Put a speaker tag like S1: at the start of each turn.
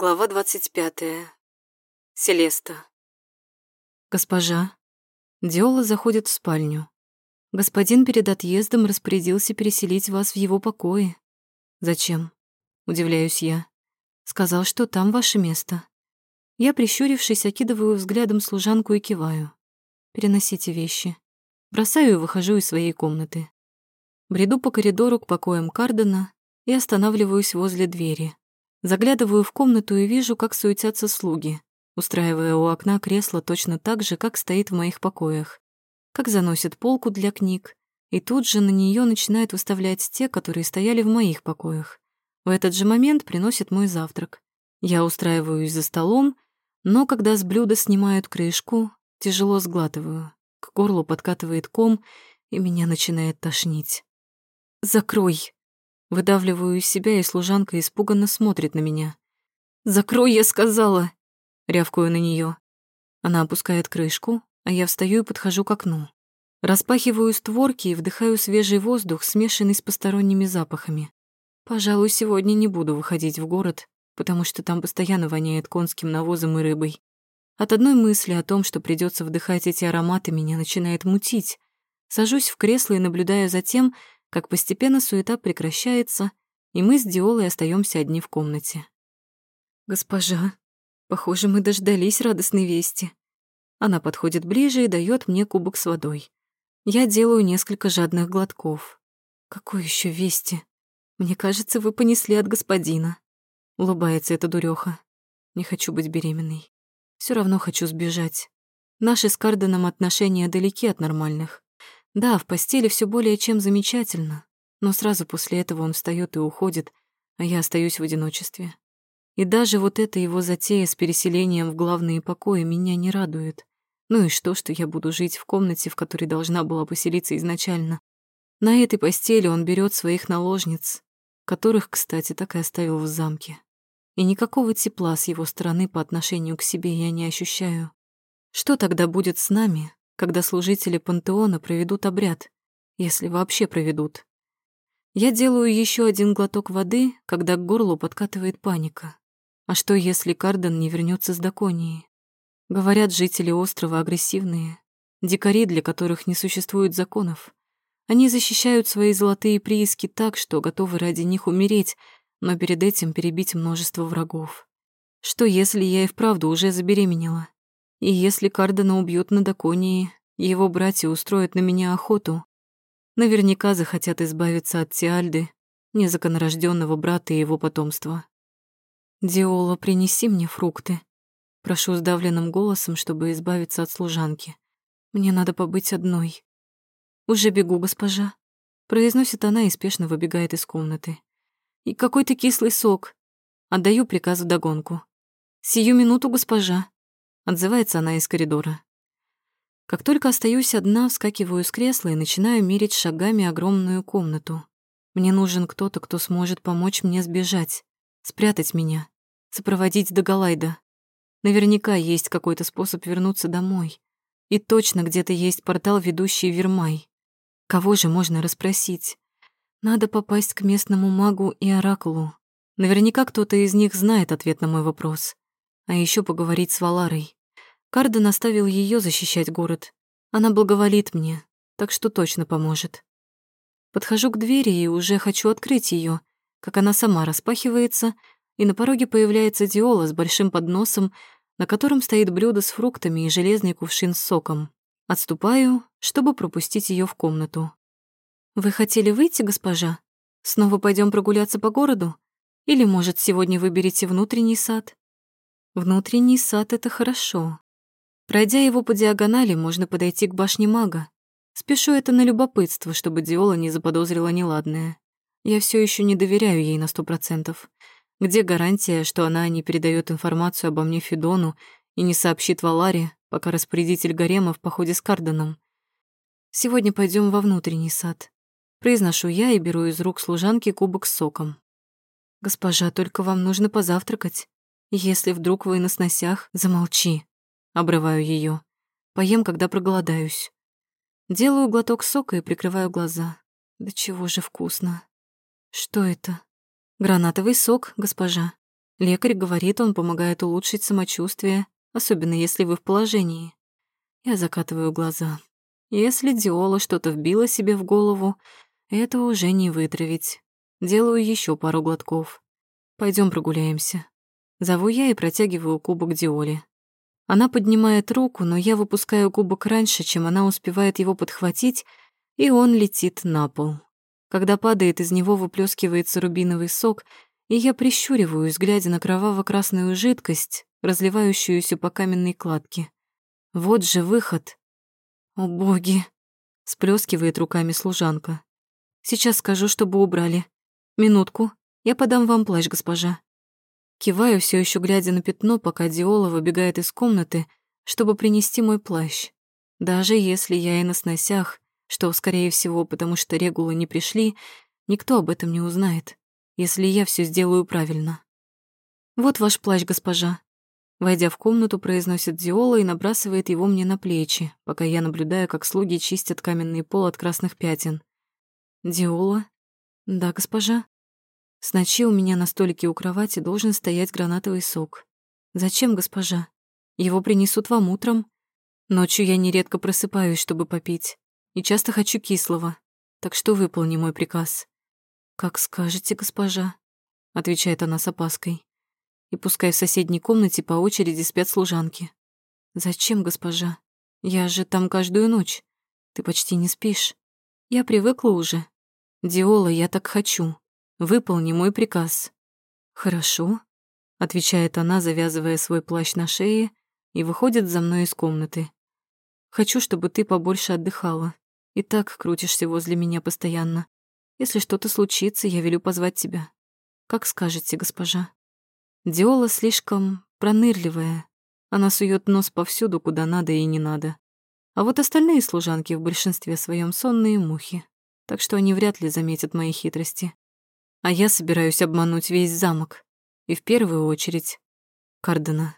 S1: Глава двадцать пятая. Селеста.
S2: Госпожа. Диола заходит в спальню. Господин перед отъездом распорядился переселить вас в его покои. Зачем? Удивляюсь я. Сказал, что там ваше место. Я, прищурившись, окидываю взглядом служанку и киваю. Переносите вещи. Бросаю и выхожу из своей комнаты. Бреду по коридору к покоям Кардена и останавливаюсь возле двери. Заглядываю в комнату и вижу, как суетятся слуги, устраивая у окна кресло точно так же, как стоит в моих покоях. Как заносят полку для книг, и тут же на нее начинают выставлять те, которые стояли в моих покоях. В этот же момент приносят мой завтрак. Я устраиваюсь за столом, но когда с блюда снимают крышку, тяжело сглатываю. К горлу подкатывает ком, и меня начинает тошнить. «Закрой!» Выдавливаю из себя, и служанка испуганно смотрит на меня. «Закрой, я сказала!» Рявкую на нее. Она опускает крышку, а я встаю и подхожу к окну. Распахиваю створки и вдыхаю свежий воздух, смешанный с посторонними запахами. Пожалуй, сегодня не буду выходить в город, потому что там постоянно воняет конским навозом и рыбой. От одной мысли о том, что придется вдыхать эти ароматы, меня начинает мутить. Сажусь в кресло и наблюдаю за тем, как постепенно суета прекращается, и мы с Диолой остаемся одни в комнате. «Госпожа, похоже, мы дождались радостной вести». Она подходит ближе и дает мне кубок с водой. Я делаю несколько жадных глотков. «Какой еще вести? Мне кажется, вы понесли от господина». Улыбается эта дуреха. «Не хочу быть беременной. Все равно хочу сбежать. Наши с Карденом отношения далеки от нормальных. Да, в постели все более чем замечательно, но сразу после этого он встает и уходит, а я остаюсь в одиночестве. И даже вот эта его затея с переселением в главные покои меня не радует. Ну и что, что я буду жить в комнате, в которой должна была поселиться изначально? На этой постели он берет своих наложниц, которых, кстати, так и оставил в замке. И никакого тепла с его стороны по отношению к себе я не ощущаю. Что тогда будет с нами, когда служители пантеона проведут обряд, если вообще проведут. Я делаю еще один глоток воды, когда к горлу подкатывает паника. А что, если Карден не вернется с Даконии? Говорят, жители острова агрессивные, дикари, для которых не существует законов. Они защищают свои золотые прииски так, что готовы ради них умереть, но перед этим перебить множество врагов. Что, если я и вправду уже забеременела? И если Кардена убьют на Даконии, его братья устроят на меня охоту. Наверняка захотят избавиться от Тиальды, незаконорожденного брата и его потомства. «Диола, принеси мне фрукты», прошу сдавленным голосом, чтобы избавиться от служанки. «Мне надо побыть одной». «Уже бегу, госпожа», произносит она и спешно выбегает из комнаты. «И какой-то кислый сок». Отдаю приказ вдогонку. «Сию минуту, госпожа», Отзывается она из коридора. Как только остаюсь одна, вскакиваю с кресла и начинаю мерить шагами огромную комнату. Мне нужен кто-то, кто сможет помочь мне сбежать, спрятать меня, сопроводить до Галайда. Наверняка есть какой-то способ вернуться домой. И точно где-то есть портал, ведущий в Вермай. Кого же можно расспросить? Надо попасть к местному магу и оракулу. Наверняка кто-то из них знает ответ на мой вопрос. А еще поговорить с Валарой. Карден оставил ее защищать город. Она благоволит мне, так что точно поможет. Подхожу к двери и уже хочу открыть ее, как она сама распахивается, и на пороге появляется Диола с большим подносом, на котором стоит блюдо с фруктами и железный кувшин с соком. Отступаю, чтобы пропустить ее в комнату. «Вы хотели выйти, госпожа? Снова пойдем прогуляться по городу? Или, может, сегодня выберете внутренний сад?» «Внутренний сад — это хорошо. Пройдя его по диагонали, можно подойти к башне мага. Спешу это на любопытство, чтобы Диола не заподозрила неладное. Я все еще не доверяю ей на сто процентов. Где гарантия, что она не передает информацию обо мне Федону и не сообщит Валаре, пока распорядитель гарема в походе с Карденом? Сегодня пойдем во внутренний сад. Произношу я и беру из рук служанки кубок с соком. «Госпожа, только вам нужно позавтракать. Если вдруг вы на сносях, замолчи», Обрываю ее. Поем, когда проголодаюсь. Делаю глоток сока и прикрываю глаза. Да чего же вкусно. Что это? Гранатовый сок, госпожа. Лекарь говорит, он помогает улучшить самочувствие, особенно если вы в положении. Я закатываю глаза. Если Диола что-то вбила себе в голову, это уже не вытравить. Делаю еще пару глотков. Пойдем прогуляемся. Зову я и протягиваю кубок Диоле. Она поднимает руку, но я выпускаю кубок раньше, чем она успевает его подхватить, и он летит на пол. Когда падает, из него выплескивается рубиновый сок, и я прищуриваюсь, глядя на кроваво-красную жидкость, разливающуюся по каменной кладке. Вот же выход. О боги! Сплескивает руками служанка. Сейчас скажу, чтобы убрали. Минутку, я подам вам плащ, госпожа. Киваю, все еще глядя на пятно, пока Диола выбегает из комнаты, чтобы принести мой плащ. Даже если я и на сносях, что, скорее всего, потому что регулы не пришли, никто об этом не узнает, если я все сделаю правильно. «Вот ваш плащ, госпожа». Войдя в комнату, произносит Диола и набрасывает его мне на плечи, пока я наблюдаю, как слуги чистят каменный пол от красных пятен. «Диола?» «Да, госпожа?» С ночи у меня на столике у кровати должен стоять гранатовый сок. Зачем, госпожа? Его принесут вам утром. Ночью я нередко просыпаюсь, чтобы попить, и часто хочу кислого, так что выполни мой приказ. Как скажете, госпожа, отвечает она с опаской. И пускай в соседней комнате по очереди спят служанки. Зачем, госпожа? Я же там каждую ночь. Ты почти не спишь. Я привыкла уже. Диола, я так хочу. Выполни мой приказ». «Хорошо», — отвечает она, завязывая свой плащ на шее и выходит за мной из комнаты. «Хочу, чтобы ты побольше отдыхала. И так крутишься возле меня постоянно. Если что-то случится, я велю позвать тебя. Как скажете, госпожа». Диола слишком пронырливая. Она сует нос повсюду, куда надо и не надо. А вот остальные служанки в большинстве своем сонные мухи, так что они вряд ли заметят мои хитрости. А я собираюсь обмануть весь замок. И в первую очередь Кардена.